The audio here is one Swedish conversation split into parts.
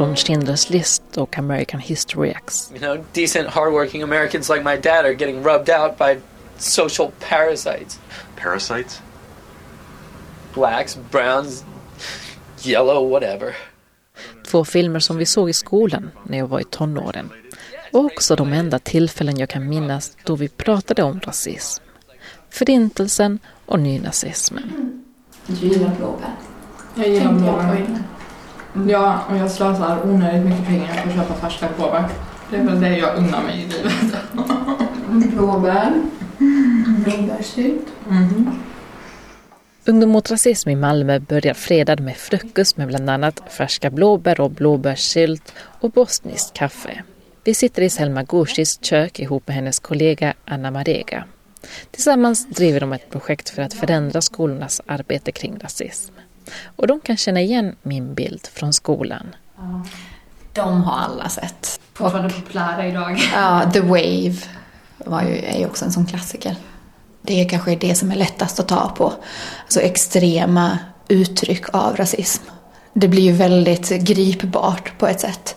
från Schindler's list och American History X. You know, decent, hardworking Americans like my dad are getting rubbed out by social parasites. Parasites? Blacks, browns, yellow, whatever. Två filmer som vi såg i skolan när jag var i tonåren. Och också de enda tillfällen jag kan minnas då vi pratade om rasism. Förintelsen och nynazismen. Du gillar blåbär? Jag gillar blåbär. Innan. Ja, och jag slösar onödigt mycket pengar på att köpa färska blåbär. Det är väl det jag unnar mig i livet. Blåbär. Blåbärssylt. Mhm. Ungdom mot rasism i Malmö börjar fredag med frukost med bland annat färska blåbär och blåbärssylt och bosniskt kaffe. Vi sitter i Selma Gushis kök ihop med hennes kollega Anna Marega. Tillsammans driver de ett projekt för att förändra skolornas arbete kring rasism. Och de kan känna igen min bild från skolan. De har alla sett. Fortfarande populära idag. Ja, The Wave var ju, är ju också en sån klassiker. Det är kanske det som är lättast att ta på. Alltså extrema uttryck av rasism. Det blir ju väldigt gripbart på ett sätt.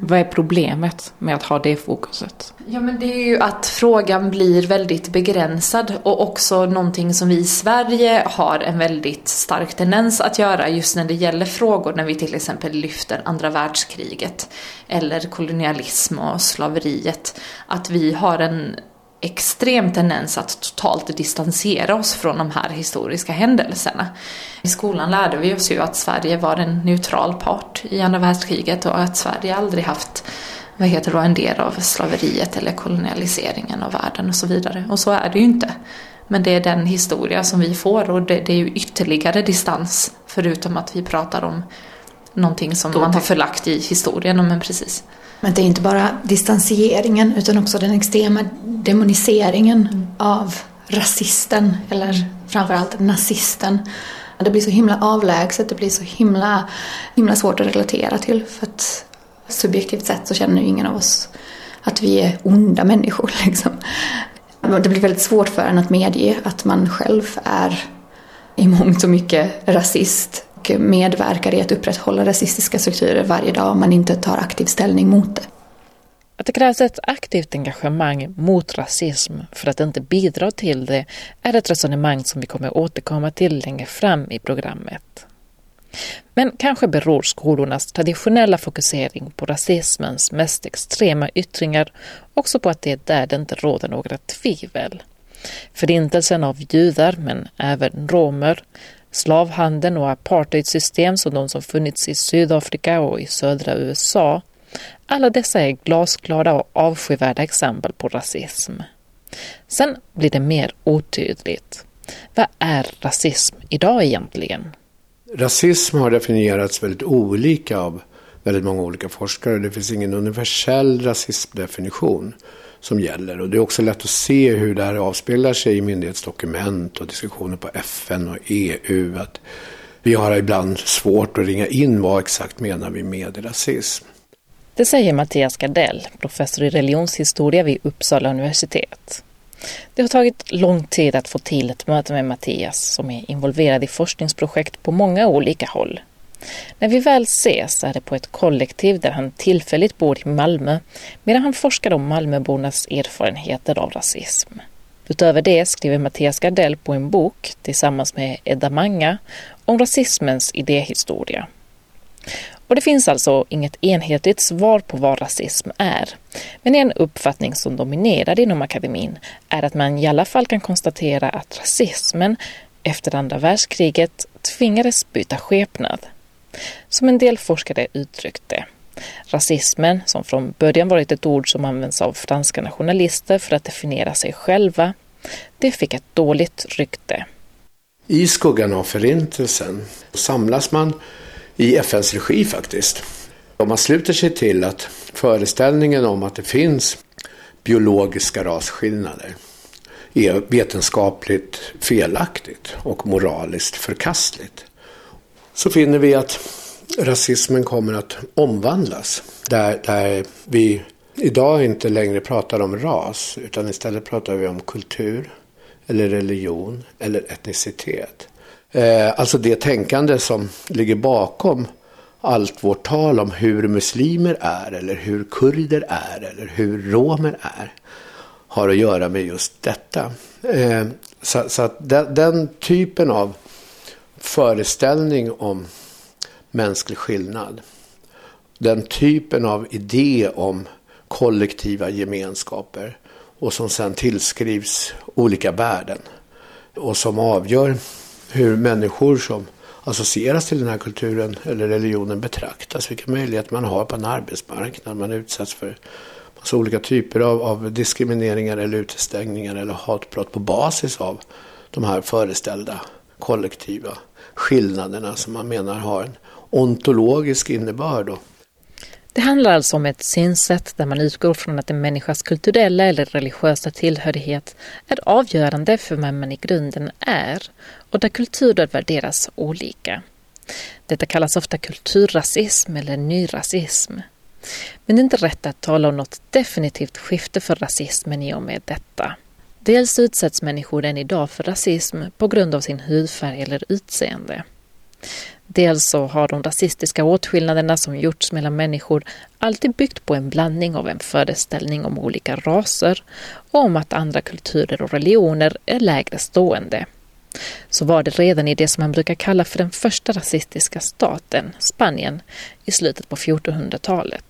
Vad är problemet med att ha det fokuset? Ja men det är ju att frågan blir väldigt begränsad och också någonting som vi i Sverige har en väldigt stark tendens att göra just när det gäller frågor när vi till exempel lyfter andra världskriget eller kolonialism och slaveriet. Att vi har en extrem tendens att totalt distansera oss från de här historiska händelserna. I skolan lärde vi oss ju att Sverige var en neutral part i andra världskriget och att Sverige aldrig haft vad heter det, en del av slaveriet eller kolonialiseringen av världen och så vidare. Och så är det ju inte. Men det är den historia som vi får och det, det är ju ytterligare distans förutom att vi pratar om någonting som man har förlagt i historien. Men precis. Men det är inte bara distanseringen utan också den extrema demoniseringen av rasisten eller framförallt nazisten. Det blir så himla avlägset, det blir så himla, himla svårt att relatera till för att subjektivt sett så känner ju ingen av oss att vi är onda människor. Liksom. Det blir väldigt svårt för en att medge att man själv är i mångt och mycket rasist och medverkar i att upprätthålla rasistiska strukturer varje dag om man inte tar aktiv ställning mot det. Att det krävs ett aktivt engagemang mot rasism för att inte bidra till det är ett resonemang som vi kommer återkomma till längre fram i programmet. Men kanske beror skolornas traditionella fokusering på rasismens mest extrema yttringar också på att det är där det inte råder några tvivel. Förintelsen av judar, men även romer, slavhandeln och apartheidsystem som de som funnits i Sydafrika och i södra USA alla dessa är glasklara och avskyvärda exempel på rasism. Sen blir det mer otydligt. Vad är rasism idag egentligen? Rasism har definierats väldigt olika av väldigt många olika forskare. Det finns ingen universell rasismdefinition som gäller. Och det är också lätt att se hur det här avspelar sig i myndighetsdokument och diskussioner på FN och EU. Att vi har ibland svårt att ringa in vad exakt menar vi med rasism. Det säger Mattias Gardell, professor i religionshistoria vid Uppsala universitet. Det har tagit lång tid att få till ett möte med Mattias som är involverad i forskningsprojekt på många olika håll. När vi väl ses är det på ett kollektiv där han tillfälligt bor i Malmö medan han forskar om Malmöbornas erfarenheter av rasism. Utöver det skriver Mattias Gardell på en bok tillsammans med Edda Manga om rasismens idéhistoria. Och det finns alltså inget enhetligt svar på vad rasism är. Men en uppfattning som dominerar inom akademin är att man i alla fall kan konstatera att rasismen efter andra världskriget tvingades byta skepnad. Som en del forskare uttryckt det. Rasismen, som från början varit ett ord som används av franska nationalister för att definiera sig själva, det fick ett dåligt rykte. I skuggan av förintelsen samlas man i FNs regi faktiskt. Om man sluter sig till att föreställningen om att det finns biologiska rasskillnader är vetenskapligt felaktigt och moraliskt förkastligt. Så finner vi att rasismen kommer att omvandlas. Där, där vi idag inte längre pratar om ras utan istället pratar vi om kultur, eller religion eller etnicitet. Eh, alltså det tänkande som ligger bakom allt vårt tal om hur muslimer är eller hur kurder är eller hur romer är har att göra med just detta. Eh, så, så att den, den, typen av föreställning om mänsklig skillnad, den typen av idé om kollektiva gemenskaper och som sen tillskrivs olika värden och som avgör hur människor som associeras till den här kulturen eller religionen betraktas, vilka möjligheter man har på en arbetsmarknad, man utsätts för massa olika typer av, av diskrimineringar eller utestängningar eller hatbrott på basis av de här föreställda kollektiva skillnaderna som man menar har en ontologisk innebörd. Det handlar alltså om ett synsätt där man utgår från att en människas kulturella eller religiösa tillhörighet är avgörande för vem man i grunden är och där kulturer värderas olika. Detta kallas ofta kulturrasism eller nyrasism. Men det är inte rätt att tala om något definitivt skifte för rasismen i och med detta. Dels utsätts människor än idag för rasism på grund av sin hudfärg eller utseende. Dels så har de rasistiska åtskillnaderna som gjorts mellan människor alltid byggt på en blandning av en föreställning om olika raser och om att andra kulturer och religioner är lägre stående. Så var det redan i det som man brukar kalla för den första rasistiska staten, Spanien, i slutet på 1400-talet.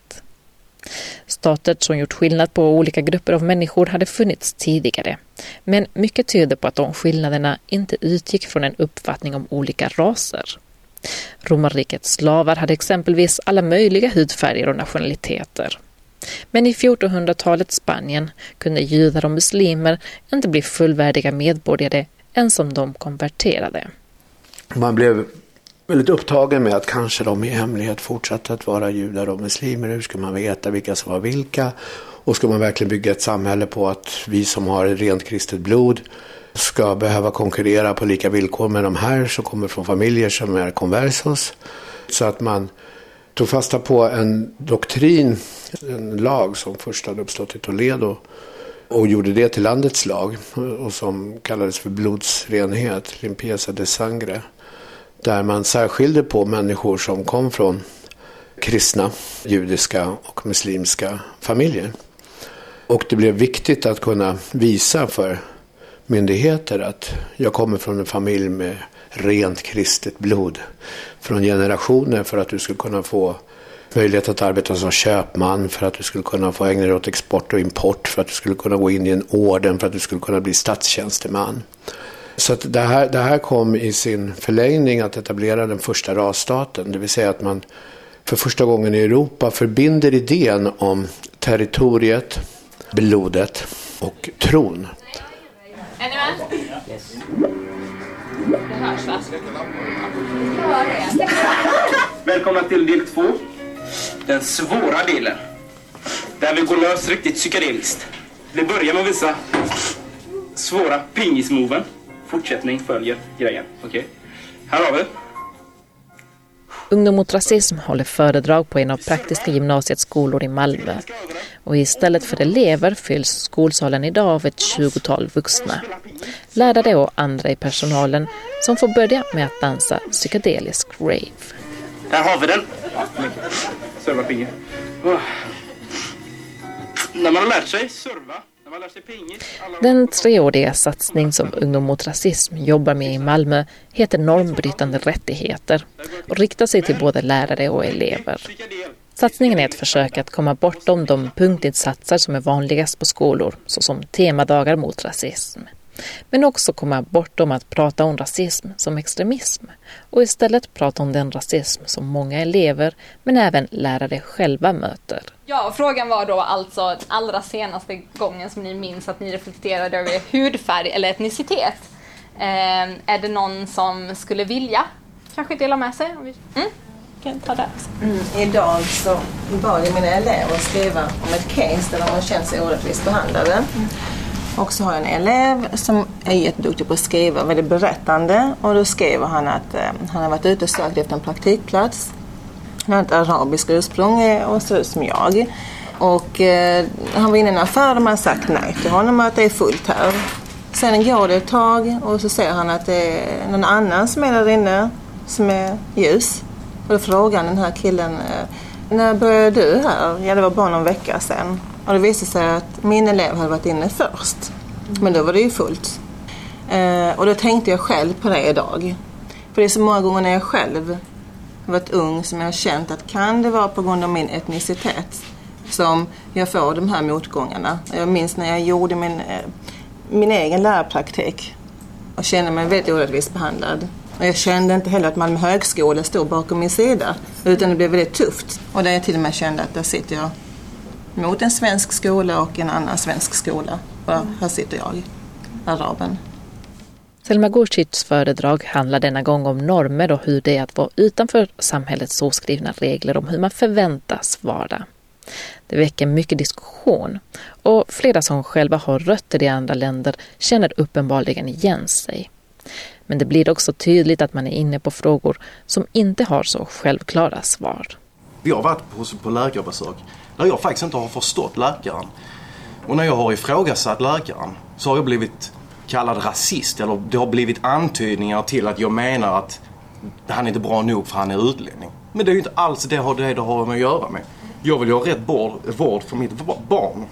Stater som gjort skillnad på olika grupper av människor hade funnits tidigare. Men mycket tyder på att de skillnaderna inte utgick från en uppfattning om olika raser. Romarrikets slavar hade exempelvis alla möjliga hudfärger och nationaliteter. Men i 1400-talets Spanien kunde judar och muslimer inte bli fullvärdiga medborgare ens om de konverterade. Man blev väldigt upptagen med att kanske de i hemlighet fortsatte att vara judar och muslimer. Hur ska man veta vilka som var vilka? Och ska man verkligen bygga ett samhälle på att vi som har rent kristet blod ska behöva konkurrera på lika villkor med de här som kommer från familjer som är conversos. Så att man tog fasta på en doktrin, en lag som först hade uppstått i Toledo och gjorde det till landets lag och som kallades för blodsrenhet, limpieza de sangre. Där man särskilde på människor som kom från kristna, judiska och muslimska familjer. Och det blev viktigt att kunna visa för myndigheter att jag kommer från en familj med rent kristet blod. Från generationer för att du skulle kunna få möjlighet att arbeta som köpman, för att du skulle kunna få ägna dig åt export och import, för att du skulle kunna gå in i en orden, för att du skulle kunna bli statstjänsteman. Så att det, här, det här kom i sin förlängning att etablera den första rasstaten, det vill säga att man för första gången i Europa förbinder idén om territoriet, blodet och tron. Är ni med? Yes. Det hörs va? Välkomna till del två. Den svåra delen. Där vi går lös riktigt psykedeliskt. Det börjar med att visa svåra pingismoven. Fortsättning följer grejen. Okej. Okay. Här har vi. Ungdom mot rasism håller föredrag på en av Praktiska gymnasiets skolor i Malmö. Och istället för elever fylls skolsalen idag av ett tjugotal vuxna. Lärare och andra i personalen som får börja med att dansa psykedelisk rave. Här har vi den. Serva pinge. Oh. När man har lärt sig serva den treåriga satsning som Ungdom mot rasism jobbar med i Malmö heter Normbrytande rättigheter och riktar sig till både lärare och elever. Satsningen är ett försök att komma bortom de punktinsatser som är vanligast på skolor, såsom temadagar mot rasism. Men också komma bortom att prata om rasism som extremism och istället prata om den rasism som många elever, men även lärare själva möter. Ja, frågan var då alltså allra senaste gången som ni minns att ni reflekterade över hudfärg eller etnicitet. Eh, är det någon som skulle vilja kanske dela med sig? Mm? Kan ta det. Mm, idag så bad jag mina elever skriva om ett case där de har känt sig orättvist behandlade. Mm. Och så har jag en elev som är jätteduktig på att skriva, väldigt berättande. Och då skriver han att eh, han har varit ute och sökt efter en praktikplats. Han har ett arabiskt ursprung eh, och ser ut som jag. Och eh, han var inne i en affär och man sagt nej till honom att det är fullt här. sen går det ett tag och så ser han att det är någon annan som är där inne som är ljus. Och då frågar han den här killen, eh, när började du här? Ja, det var bara någon vecka sedan. Och det visade sig att min elev hade varit inne först. Men då var det ju fullt. Eh, och då tänkte jag själv på det idag. För det är så många gånger när jag själv har varit ung som jag har känt att kan det vara på grund av min etnicitet som jag får de här motgångarna. Jag minns när jag gjorde min, eh, min egen lärarpraktik och kände mig väldigt orättvist behandlad. Och jag kände inte heller att Malmö högskola stod bakom min sida. Utan det blev väldigt tufft. Och där jag till och med kände att där sitter jag mot en svensk skola och en annan svensk skola. Och här sitter jag, araben. Selma Gorcics föredrag handlar denna gång om normer och hur det är att vara utanför samhällets så skrivna regler om hur man förväntas vara. Det väcker mycket diskussion och flera som själva har rötter i andra länder känner uppenbarligen igen sig. Men det blir också tydligt att man är inne på frågor som inte har så självklara svar. Vi har varit på, på läkarbesök där jag faktiskt inte har förstått läkaren. Och när jag har ifrågasatt läkaren så har jag blivit kallad rasist eller det har blivit antydningar till att jag menar att han är inte bra nog för han är utlänning. Men det är ju inte alls det det, det har med att göra med. Jag vill ju ha rätt vård, för mitt barn.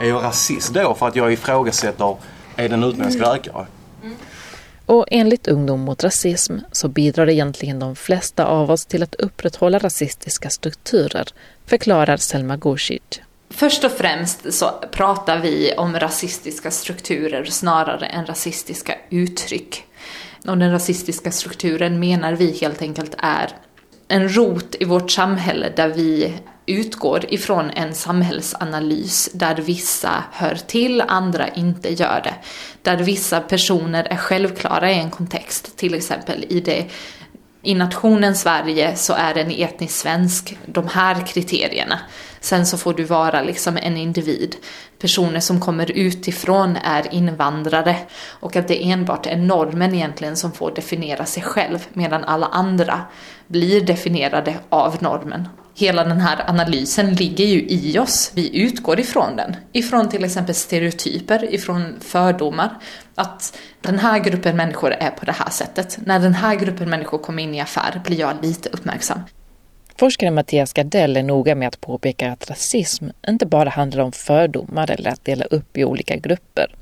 Är jag rasist då för att jag ifrågasätter, är det en utländsk läkare? Och enligt Ungdom mot rasism så bidrar egentligen de flesta av oss till att upprätthålla rasistiska strukturer, förklarar Selma Gorshid. Först och främst så pratar vi om rasistiska strukturer snarare än rasistiska uttryck. Och den rasistiska strukturen menar vi helt enkelt är en rot i vårt samhälle där vi utgår ifrån en samhällsanalys där vissa hör till, andra inte gör det. Där vissa personer är självklara i en kontext, till exempel i det i nationen Sverige så är den etnisk svensk, de här kriterierna. Sen så får du vara liksom en individ. Personer som kommer utifrån är invandrare. Och att det enbart är normen egentligen som får definiera sig själv medan alla andra blir definierade av normen. Hela den här analysen ligger ju i oss. Vi utgår ifrån den. Ifrån till exempel stereotyper, ifrån fördomar. Att den här gruppen människor är på det här sättet. När den här gruppen människor kommer in i affär blir jag lite uppmärksam. Forskaren Mattias Gardell är noga med att påpeka att rasism inte bara handlar om fördomar eller att dela upp i olika grupper,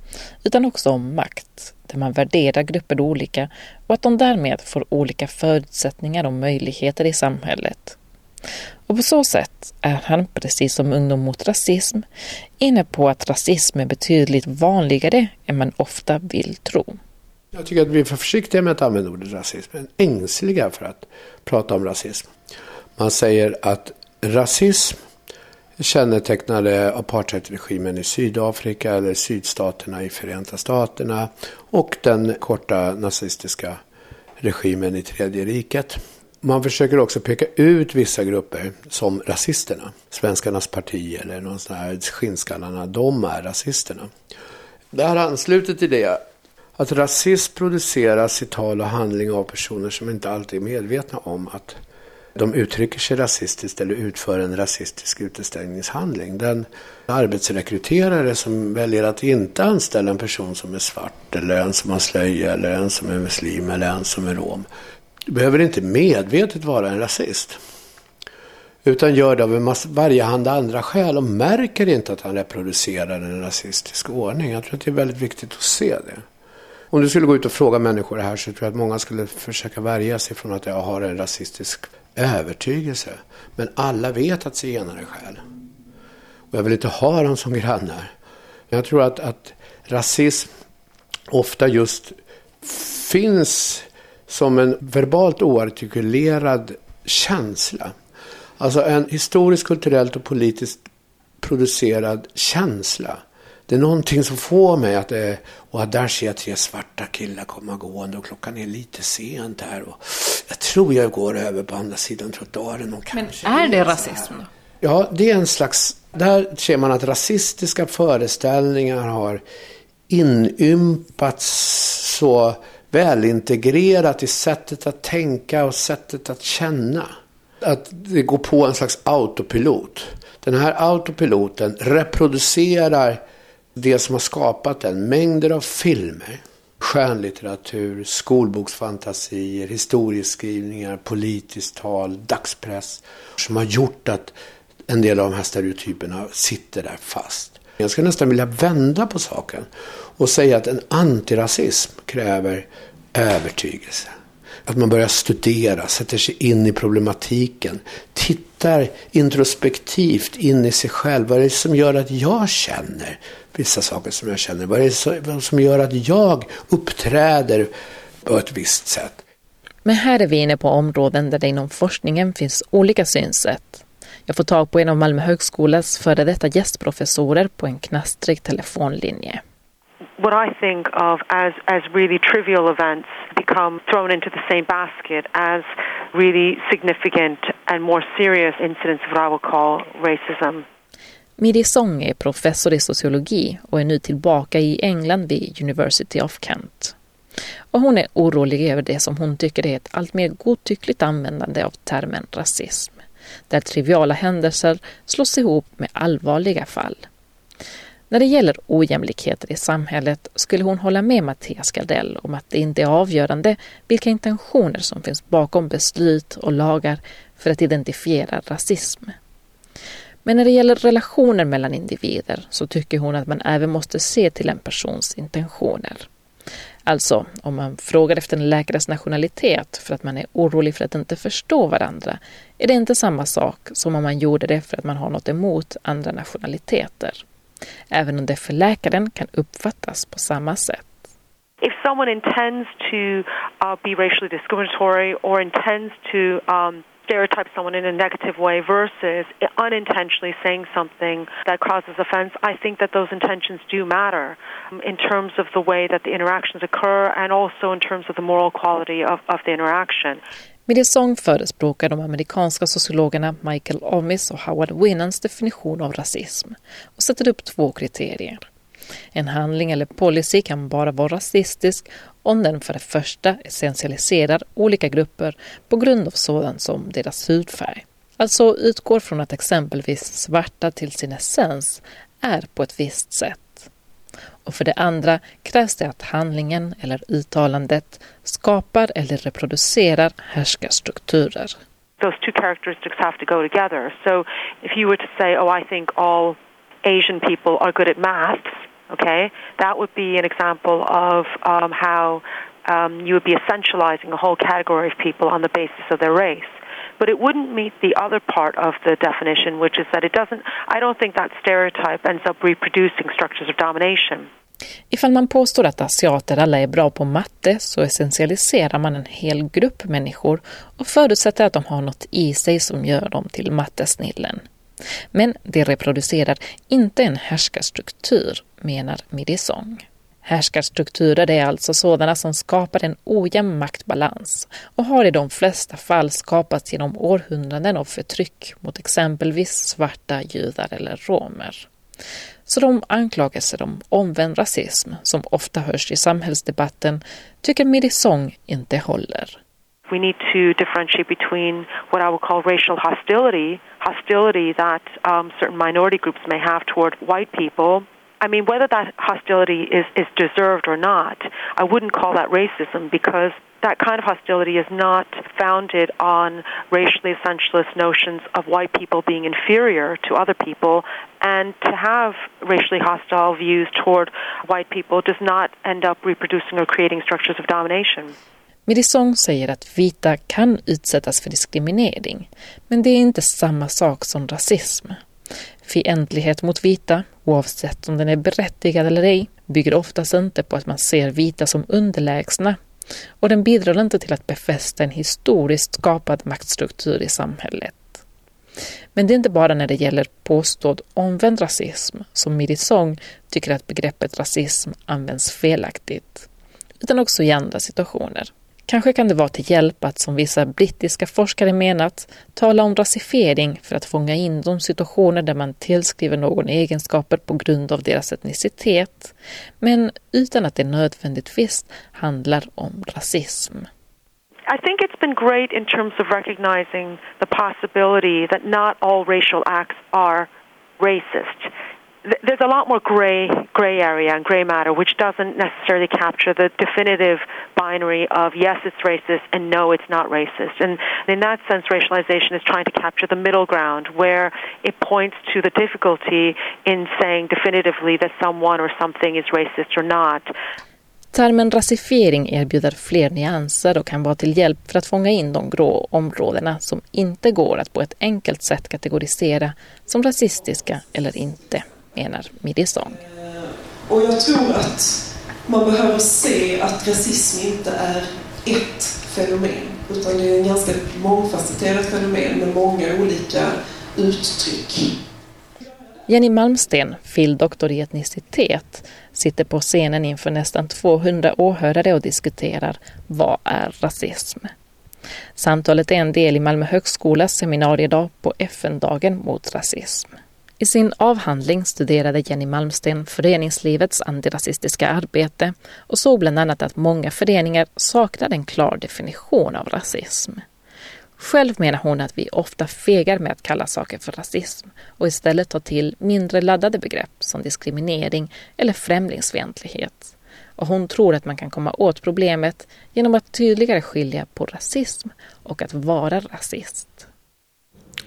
utan också om makt, där man värderar grupper olika och att de därmed får olika förutsättningar och möjligheter i samhället. Och på så sätt är han, precis som Ungdom mot rasism, inne på att rasism är betydligt vanligare än man ofta vill tro. Jag tycker att vi är för försiktiga med att använda ordet rasism, ängsliga för att prata om rasism. Man säger att rasism kännetecknade apartheidregimen i Sydafrika eller sydstaterna i Förenta Staterna och den korta nazistiska regimen i Tredje riket. Man försöker också peka ut vissa grupper som rasisterna. Svenskarnas parti eller någon sån här skinnskallarna, de är rasisterna. Det här ansluter till det att rasism produceras i tal och handling av personer som inte alltid är medvetna om att de uttrycker sig rasistiskt eller utför en rasistisk utestängningshandling. Den arbetsrekryterare som väljer att inte anställa en person som är svart eller en som har slöja eller en som är muslim eller en som är rom du behöver inte medvetet vara en rasist. Utan gör det av en massa, varjehanda andra skäl och märker inte att han reproducerar en rasistisk ordning. Jag tror att det är väldigt viktigt att se det. Om du skulle gå ut och fråga människor det här så tror jag att många skulle försöka värja sig från att jag har en rasistisk övertygelse. Men alla vet att zigenare är skäl. Och jag vill inte ha dem som grannar. Men jag tror att, att rasism ofta just finns som en verbalt oartikulerad känsla. Alltså en historiskt, kulturellt och politiskt producerad känsla. Det är någonting som får mig att det är, och där ser jag tre svarta killar komma gående och klockan är lite sent här. Och jag tror jag går över på andra sidan trottoaren. Och Men är det rasism? Ja, det är en slags, där ser man att rasistiska föreställningar har inympats så välintegrerat i sättet att tänka och sättet att känna. Att det går på en slags autopilot. Den här autopiloten reproducerar Det som har skapat den, mängder av filmer, skönlitteratur, skolboksfantasier, historieskrivningar, politiskt tal, dagspress. Som har gjort att en del av de här stereotyperna sitter där fast. Jag skulle nästan vilja vända på saken och säga att en antirasism kräver övertygelse. Att man börjar studera, sätter sig in i problematiken, tittar introspektivt in i sig själv. Vad är det som gör att jag känner vissa saker som jag känner? Vad är det som gör att jag uppträder på ett visst sätt? Men här är vi inne på områden där det inom forskningen finns olika synsätt. Jag får tag på en av Malmö högskolas före detta gästprofessorer på en knastrig telefonlinje. What I think of as, as really trivial events become thrown into the same basket as really significant and more serious incidents of what I would call racism. Midi Song är professor i sociologi och är nu tillbaka i England vid University of Kent. Och hon är orolig över det som hon tycker är ett allt mer godtyckligt användande av termen rasism där triviala händelser slås ihop med allvarliga fall. När det gäller ojämlikheter i samhället skulle hon hålla med Mattias Gardell om att det inte är avgörande vilka intentioner som finns bakom beslut och lagar för att identifiera rasism. Men när det gäller relationer mellan individer så tycker hon att man även måste se till en persons intentioner. Alltså, om man frågar efter en läkares nationalitet för att man är orolig för att inte förstå varandra, är det inte samma sak som om man gjorde det för att man har något emot andra nationaliteter. Även om det för läkaren kan uppfattas på samma sätt. If someone intends to uh, be racially discriminatory or intends to um, stereotype someone in a negative way versus unintentionally saying something that causes offense, I think that those intentions do matter um, in terms of the way that the interactions occur and also in terms of the moral quality of, of the interaction. Med det sång förespråkar de amerikanska sociologerna Michael Omis och Howard Winnans definition av rasism och sätter upp två kriterier. En handling eller policy kan bara vara rasistisk om den för det första essentialiserar olika grupper på grund av sådant som deras hudfärg. Alltså utgår från att exempelvis svarta till sin essens är på ett visst sätt. Och för det andra krävs det att handlingen eller uttalandet skapar eller reproducerar härskarstrukturer. Those two characteristics have to go together. So if you were to say, oh I think all Asian people are good at maths, okay, that would be an example of um, how um, you would be essentializing a whole category of people on the basis of their race. But it wouldn't meet the other part of the definition, which is that it doesn't, I don't think that stereotype ends up reproducing structures of domination. Ifall man påstår att asiater alla är bra på matte så essentialiserar man en hel grupp människor och förutsätter att de har något i sig som gör dem till mattesnillen. Men det reproducerar inte en härskarstruktur, menar Midisong. Härskarstrukturer är alltså sådana som skapar en ojämn maktbalans och har i de flesta fall skapats genom århundraden av förtryck mot exempelvis svarta, judar eller romer. Så de anklagelser om omvänd rasism som ofta hörs i samhällsdebatten tycker Midisong inte håller. We need to differentiate between what I would call racial hostility, hostility that um, certain minority groups may have toward white people. I mean, whether that hostility is, is deserved or not, I wouldn't call that racism because that kind of hostility is not founded on racially essentialist notions of white people being inferior to other people. And to have racially hostile views toward white people does not end up reproducing or creating structures of domination. Mirisong säger att vita kan utsättas för diskriminering, men det är inte samma sak som rasism. Fientlighet mot vita, oavsett om den är berättigad eller ej, bygger oftast inte på att man ser vita som underlägsna och den bidrar inte till att befästa en historiskt skapad maktstruktur i samhället. Men det är inte bara när det gäller påstådd omvänd rasism som Midisong tycker att begreppet rasism används felaktigt, utan också i andra situationer. Kanske kan det vara till hjälp att, som vissa brittiska forskare menat, tala om rasifiering för att fånga in de situationer där man tillskriver någon egenskaper på grund av deras etnicitet, men utan att det nödvändigtvis handlar om rasism. I think it's been great in terms of recognizing the possibility that not all racial acts are racist th- there's a lot more gray gray area and gray matter, which doesn't necessarily capture the definitive binary of yes, it's racist and no, it's not racist. And in that sense, racialization is trying to capture the middle ground, where it points to the difficulty in saying definitively that someone or something is racist or not. Termen rasifiering erbjuder fler nyanser och kan vara till hjälp för att fånga in de grå områdena som inte går att på ett enkelt sätt kategorisera som rasistiska eller inte, menar Midisong. Och jag tror att man behöver se att rasism inte är ett fenomen utan det är en ganska mångfacetterat fenomen med många olika uttryck. Jenny Malmsten, fil.doktor i etnicitet, sitter på scenen inför nästan 200 åhörare och diskuterar vad är rasism? Samtalet är en del i Malmö högskolas seminariedag på FN-dagen mot rasism. I sin avhandling studerade Jenny Malmsten föreningslivets antirasistiska arbete och såg bland annat att många föreningar saknar en klar definition av rasism. Själv menar hon att vi ofta fegar med att kalla saker för rasism och istället tar till mindre laddade begrepp som diskriminering eller främlingsfientlighet. Och hon tror att man kan komma åt problemet genom att tydligare skilja på rasism och att vara rasist.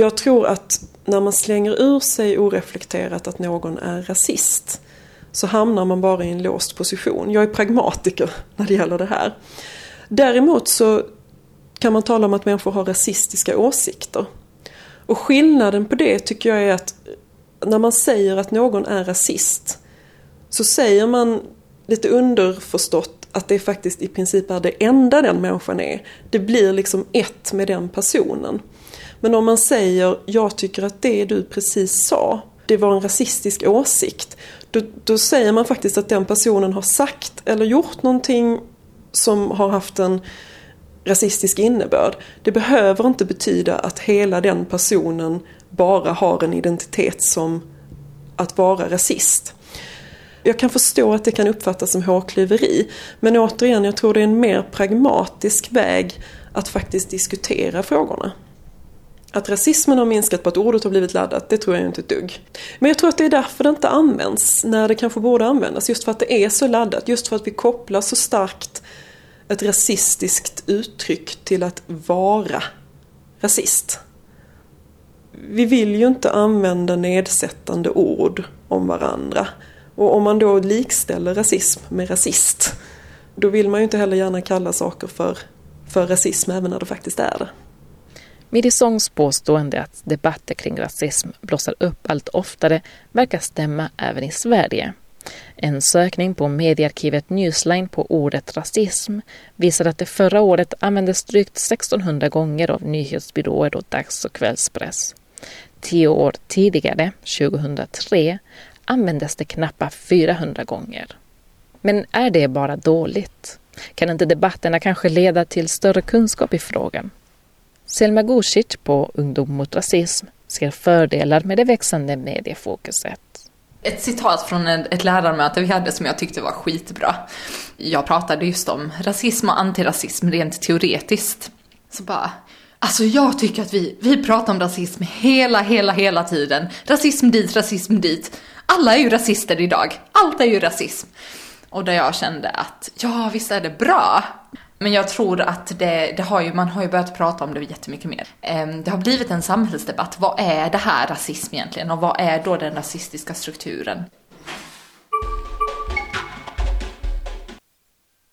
Jag tror att när man slänger ur sig oreflekterat att någon är rasist så hamnar man bara i en låst position. Jag är pragmatiker när det gäller det här. Däremot så kan man tala om att människor har rasistiska åsikter. Och skillnaden på det tycker jag är att när man säger att någon är rasist så säger man lite underförstått att det faktiskt i princip är det enda den människan är. Det blir liksom ett med den personen. Men om man säger jag tycker att det du precis sa, det var en rasistisk åsikt. Då, då säger man faktiskt att den personen har sagt eller gjort någonting som har haft en rasistisk innebörd. Det behöver inte betyda att hela den personen bara har en identitet som att vara rasist. Jag kan förstå att det kan uppfattas som hårklyveri. Men återigen, jag tror det är en mer pragmatisk väg att faktiskt diskutera frågorna. Att rasismen har minskat på att ordet har blivit laddat, det tror jag inte ett dugg. Men jag tror att det är därför det inte används när det kanske borde användas. Just för att det är så laddat, just för att vi kopplar så starkt ett rasistiskt uttryck till att vara rasist. Vi vill ju inte använda nedsättande ord om varandra. Och om man då likställer rasism med rasist, då vill man ju inte heller gärna kalla saker för, för rasism även när det faktiskt är det. Midisongs påstående att debatter kring rasism blossar upp allt oftare verkar stämma även i Sverige. En sökning på mediearkivet Newsline på ordet rasism visar att det förra året användes drygt 1600 gånger av nyhetsbyråer och dags och kvällspress. Tio år tidigare, 2003, användes det knappt 400 gånger. Men är det bara dåligt? Kan inte debatterna kanske leda till större kunskap i frågan? Selma Gusic på Ungdom mot rasism ser fördelar med det växande mediefokuset. Ett citat från ett lärarmöte vi hade som jag tyckte var skitbra. Jag pratade just om rasism och antirasism rent teoretiskt. Så bara, alltså jag tycker att vi, vi pratar om rasism hela, hela, hela tiden. Rasism dit, rasism dit. Alla är ju rasister idag. Allt är ju rasism. Och där jag kände att, ja visst är det bra. Men jag tror att det, det har ju, man har ju börjat prata om det jättemycket mer. Ehm, det har blivit en samhällsdebatt. Vad är det här rasism egentligen? Och vad är då den rasistiska strukturen?